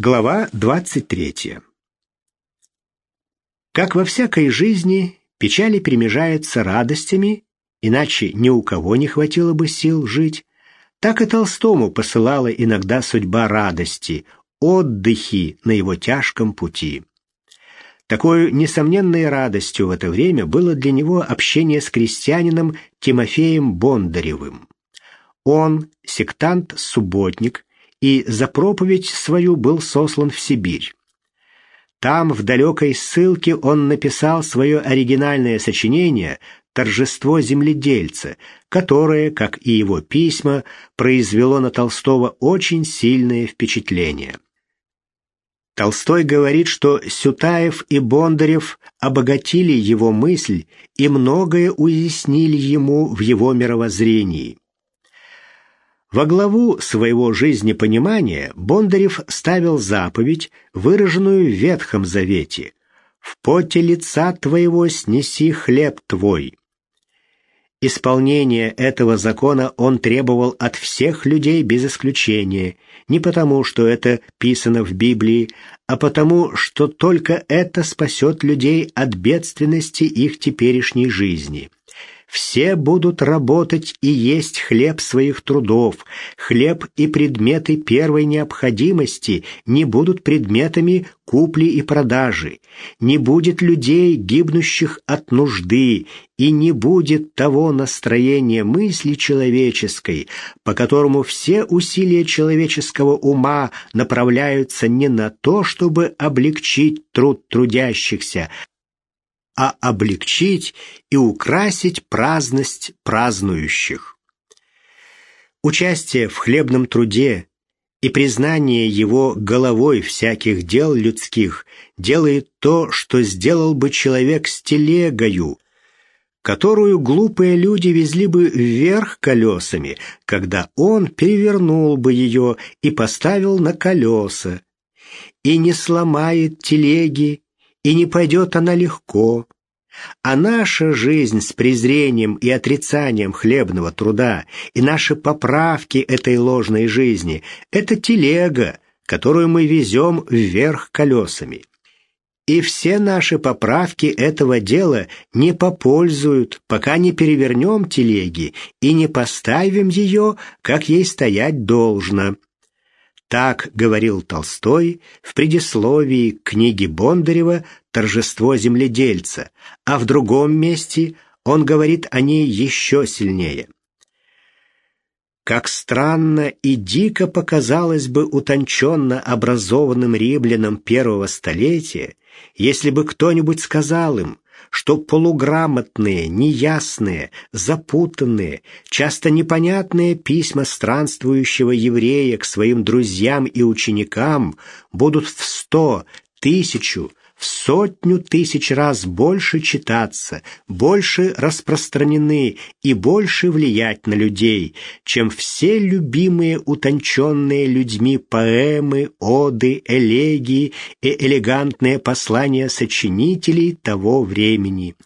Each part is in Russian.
Глава 23. Как во всякой жизни, печали перемежаются радостями, иначе ни у кого не хватило бы сил жить, так и Толстому посылала иногда судьба радости, отдыхи на его тяжком пути. Такой несомненной радостью в это время было для него общение с крестьянином Тимофеем Бондаревым. Он, сектант-субботник, и за проповедь свою был сослан в Сибирь. Там, в далекой ссылке, он написал свое оригинальное сочинение «Торжество земледельца», которое, как и его письма, произвело на Толстого очень сильное впечатление. Толстой говорит, что Сютаев и Бондарев обогатили его мысль и многое уяснили ему в его мировоззрении. Во главу своего жизнепонимания Бондарев ставил заповедь, выраженную в Ветхом Завете «В поте лица твоего снеси хлеб твой». Исполнение этого закона он требовал от всех людей без исключения, не потому, что это писано в Библии, а потому, что только это спасет людей от бедственности их теперешней жизни. Все будут работать и есть хлеб своих трудов. Хлеб и предметы первой необходимости не будут предметами купли и продажи. Не будет людей, гибнущих от нужды, и не будет того настроения мысли человеческой, по которому все усилия человеческого ума направляются не на то, чтобы облегчить труд трудящихся, а облегчить и украсить праздность празднующих. Участие в хлебном труде и признание его головой всяких дел людских делает то, что сделал бы человек с телегою, которую глупые люди везли бы вверх колесами, когда он перевернул бы ее и поставил на колеса, и не сломает телеги, и не пойдет она легко. А наша жизнь с презрением и отрицанием хлебного труда и наши поправки этой ложной жизни — это телега, которую мы везем вверх колесами. И все наши поправки этого дела не попользуют, пока не перевернем телеги и не поставим ее, как ей стоять должно. Так говорил Толстой в предисловии к книге Бондарева «Торжество земледельца», а в другом месте он говорит о ней еще сильнее. Как странно и дико показалось бы утонченно образованным римлянам первого столетия, если бы кто-нибудь сказал им, что полуграмотные, неясные, запутанные, часто непонятные письма странствующего еврея к своим друзьям и ученикам будут в сто, тысячу, в сотню тысяч раз больше читаться, больше распространены и больше влиять на людей, чем все любимые утонченные людьми поэмы, оды, элегии и элегантные послания сочинителей того времени.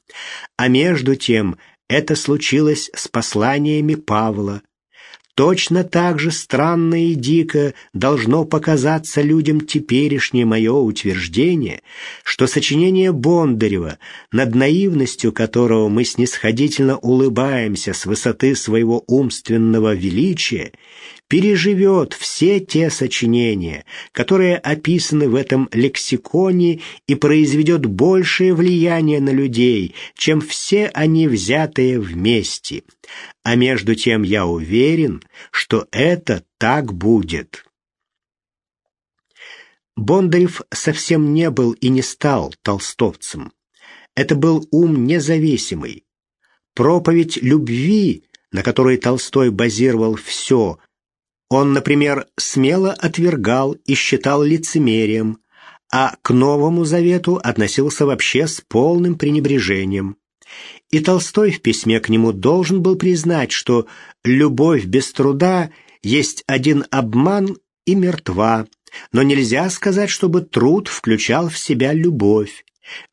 А между тем это случилось с посланиями Павла, Точно так же странно и дико должно показаться людям теперешнее мое утверждение, что сочинение Бондарева, над наивностью которого мы снисходительно улыбаемся с высоты своего умственного величия, переживет все те сочинения, которые описаны в этом лексиконе и произведет большее влияние на людей, чем все они взятые вместе. А между тем я уверен, что это так будет. Бондарев совсем не был и не стал толстовцем. Это был ум независимый. Проповедь любви, на которой Толстой базировал все, он, например, смело отвергал и считал лицемерием, а к Новому Завету относился вообще с полным пренебрежением. И Толстой в письме к нему должен был признать, что любовь без труда есть один обман и мертва, но нельзя сказать, чтобы труд включал в себя любовь.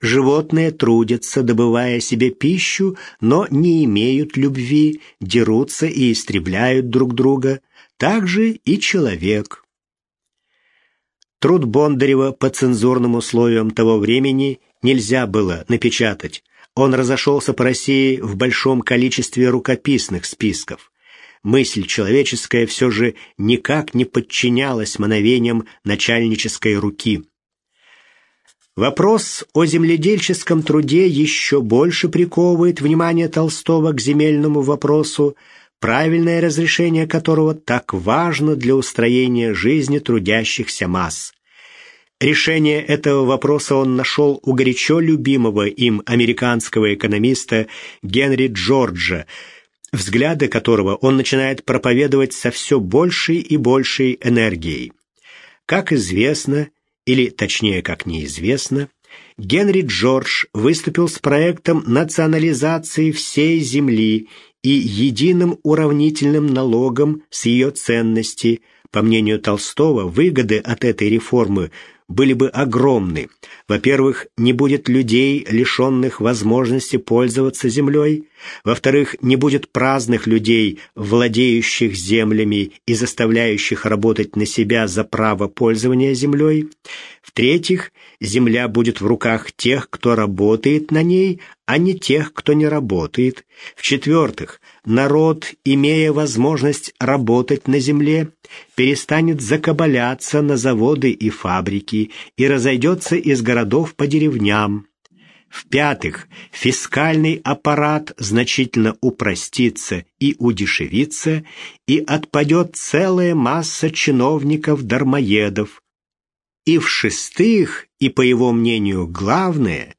Животные трудятся, добывая себе пищу, но не имеют любви, дерутся и истребляют друг друга. Так же и человек. Труд Бондарева по цензурным условиям того времени нельзя было напечатать. Он разошелся по России в большом количестве рукописных списков. Мысль человеческая все же никак не подчинялась мановениям начальнической руки. Вопрос о земледельческом труде еще больше приковывает внимание Толстого к земельному вопросу, правильное разрешение которого так важно для устроения жизни трудящихся масс. Решение этого вопроса он нашел у горячо любимого им американского экономиста Генри Джорджа, взгляды которого он начинает проповедовать со все большей и большей энергией. Как известно, или точнее, как неизвестно, Генри Джордж выступил с проектом национализации всей земли и единым уравнительным налогом с ее ценности. По мнению Толстого, выгоды от этой реформы были бы огромны. Во-первых, не будет людей, лишенных возможности пользоваться землей. Во-вторых, не будет праздных людей, владеющих землями и заставляющих работать на себя за право пользования землей. В-третьих, земля будет в руках тех, кто работает на ней, а не тех, кто не работает. В-четвертых, народ, имея возможность работать на земле, перестанет закабаляться на заводы и фабрики и разойдется из городов по деревням. В-пятых, фискальный аппарат значительно упростится и удешевится, и отпадет целая масса чиновников-дармоедов. И в-шестых, и по его мнению главное,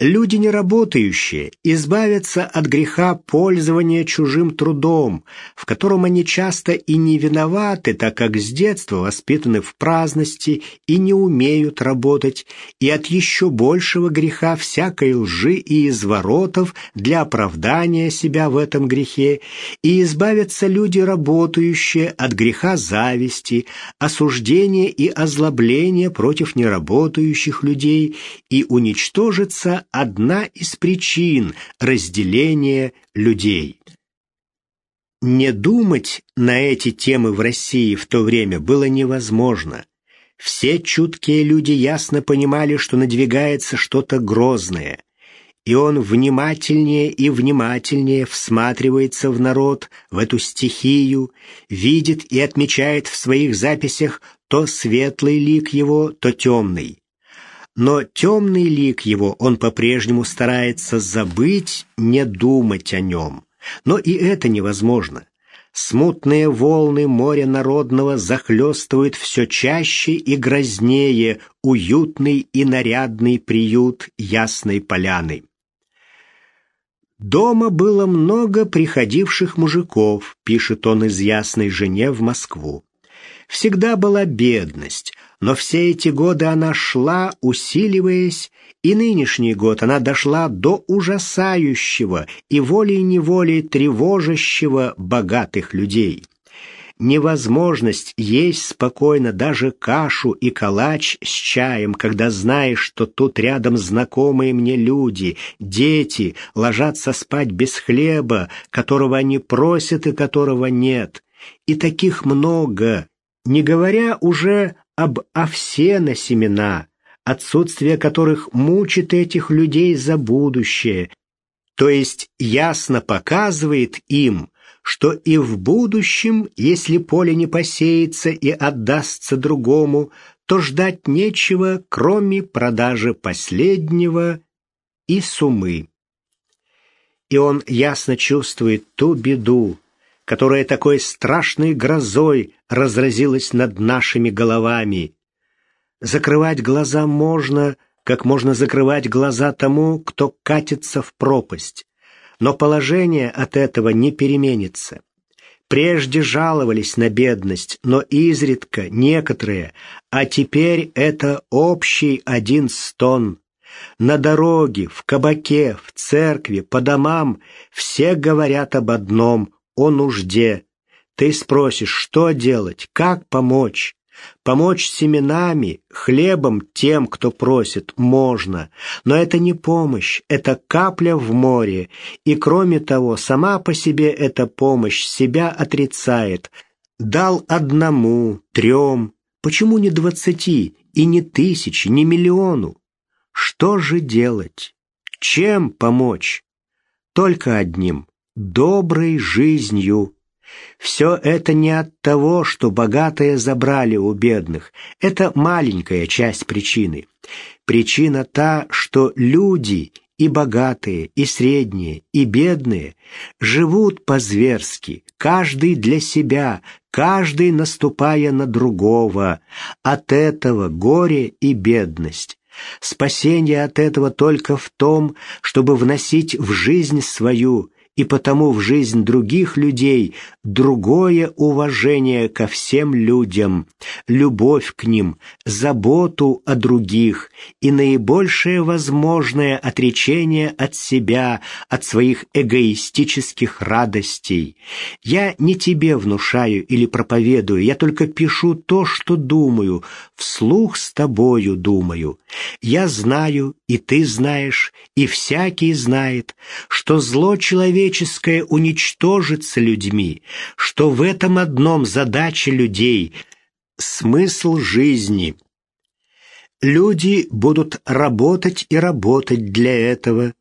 Люди неработающие избавятся от греха пользования чужим трудом, в котором они часто и не виноваты, так как с детства воспитаны в праздности и не умеют работать, и от еще большего греха всякой лжи и изворотов для оправдания себя в этом грехе, и избавятся люди работающие от греха зависти, осуждения и озлобления против неработающих людей, и уничтожится одна из причин разделения людей. Не думать на эти темы в России в то время было невозможно. Все чуткие люди ясно понимали, что надвигается что-то грозное, и он внимательнее и внимательнее всматривается в народ, в эту стихию, видит и отмечает в своих записях то светлый лик его, то темный но темный лик его он по-прежнему старается забыть, не думать о нем. Но и это невозможно. Смутные волны моря народного захлестывают все чаще и грознее уютный и нарядный приют Ясной Поляны. Дома было много приходивших мужиков, пишет он из Ясной Жене в Москву. Всегда была бедность, но все эти годы она шла, усиливаясь, и нынешний год она дошла до ужасающего и волей-неволей тревожащего богатых людей. Невозможность есть спокойно даже кашу и калач с чаем, когда знаешь, что тут рядом знакомые мне люди, дети, ложатся спать без хлеба, которого они просят и которого нет. И таких много, не говоря уже об овсе на семена, отсутствие которых мучит этих людей за будущее, то есть ясно показывает им, что и в будущем, если поле не посеется и отдастся другому, то ждать нечего, кроме продажи последнего и сумы. И он ясно чувствует ту беду, которая такой страшной грозой разразилась над нашими головами. Закрывать глаза можно, как можно закрывать глаза тому, кто катится в пропасть. Но положение от этого не переменится. Прежде жаловались на бедность, но изредка некоторые, а теперь это общий один стон. На дороге, в кабаке, в церкви, по домам все говорят об одном о нужде. Ты спросишь, что делать, как помочь? Помочь семенами, хлебом тем, кто просит, можно, но это не помощь, это капля в море, и кроме того, сама по себе эта помощь себя отрицает. Дал одному, трем, Почему не двадцати и не тысячи, не миллиону? Что же делать? Чем помочь? Только одним — доброй жизнью. Все это не от того, что богатые забрали у бедных. Это маленькая часть причины. Причина та, что люди и богатые, и средние, и бедные живут по-зверски, каждый для себя, каждый наступая на другого. От этого горе и бедность. Спасение от этого только в том, чтобы вносить в жизнь свою и потому в жизнь других людей другое уважение ко всем людям, любовь к ним, заботу о других и наибольшее возможное отречение от себя, от своих эгоистических радостей. Я не тебе внушаю или проповедую, я только пишу то, что думаю, вслух с тобою думаю. Я знаю, и ты знаешь, и всякий знает, что зло человеческое человеческое уничтожится людьми, что в этом одном задача людей — смысл жизни. Люди будут работать и работать для этого.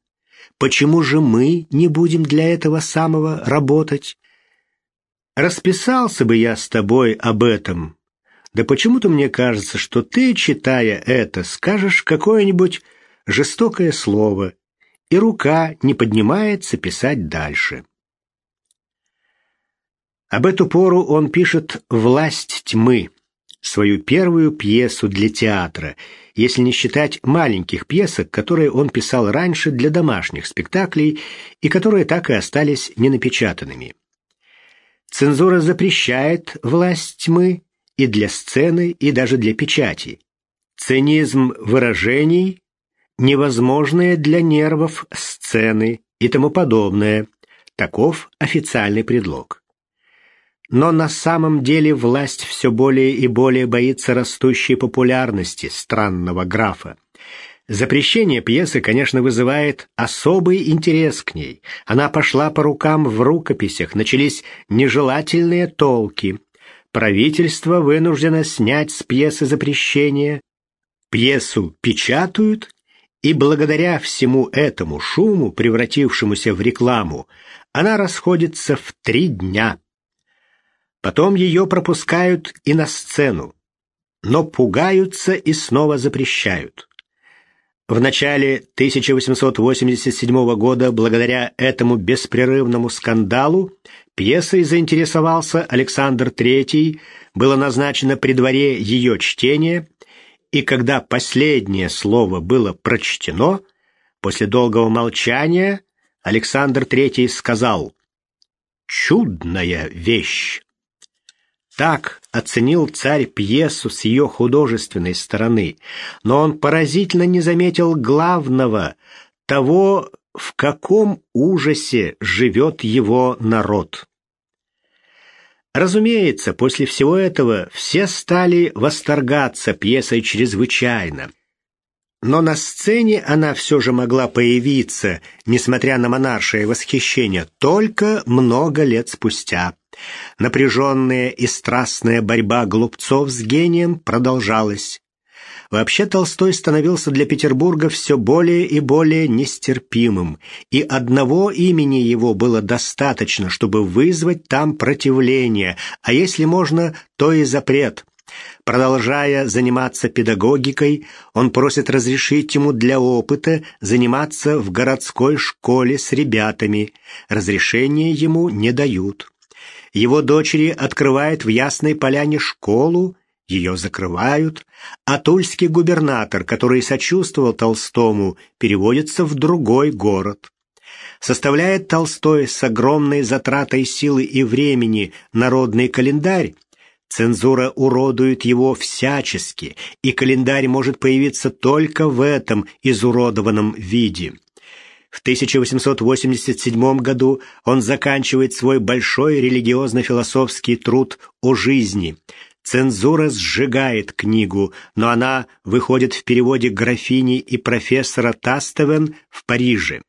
Почему же мы не будем для этого самого работать? Расписался бы я с тобой об этом. Да почему-то мне кажется, что ты, читая это, скажешь какое-нибудь жестокое слово и рука не поднимается писать дальше. Об эту пору он пишет «Власть тьмы», свою первую пьесу для театра, если не считать маленьких пьесок, которые он писал раньше для домашних спектаклей и которые так и остались ненапечатанными. Цензура запрещает «Власть тьмы» и для сцены, и даже для печати. Цинизм выражений невозможные для нервов сцены и тому подобное. Таков официальный предлог. Но на самом деле власть все более и более боится растущей популярности странного графа. Запрещение пьесы, конечно, вызывает особый интерес к ней. Она пошла по рукам в рукописях, начались нежелательные толки. Правительство вынуждено снять с пьесы запрещение. Пьесу печатают и благодаря всему этому шуму, превратившемуся в рекламу, она расходится в три дня. Потом ее пропускают и на сцену, но пугаются и снова запрещают. В начале 1887 года, благодаря этому беспрерывному скандалу, пьесой заинтересовался Александр III, было назначено при дворе ее чтение – и когда последнее слово было прочтено, после долгого молчания Александр III сказал «Чудная вещь!» Так оценил царь пьесу с ее художественной стороны, но он поразительно не заметил главного, того, в каком ужасе живет его народ. Разумеется, после всего этого все стали восторгаться пьесой чрезвычайно. Но на сцене она все же могла появиться, несмотря на монаршее восхищение, только много лет спустя. Напряженная и страстная борьба глупцов с гением продолжалась. Вообще Толстой становился для Петербурга все более и более нестерпимым, и одного имени его было достаточно, чтобы вызвать там противление, а если можно, то и запрет. Продолжая заниматься педагогикой, он просит разрешить ему для опыта заниматься в городской школе с ребятами. Разрешения ему не дают. Его дочери открывают в Ясной Поляне школу, ее закрывают, а тульский губернатор, который сочувствовал Толстому, переводится в другой город. Составляет Толстой с огромной затратой силы и времени народный календарь, Цензура уродует его всячески, и календарь может появиться только в этом изуродованном виде. В 1887 году он заканчивает свой большой религиозно-философский труд о жизни – Цензура сжигает книгу, но она выходит в переводе графини и профессора Тастевен в Париже.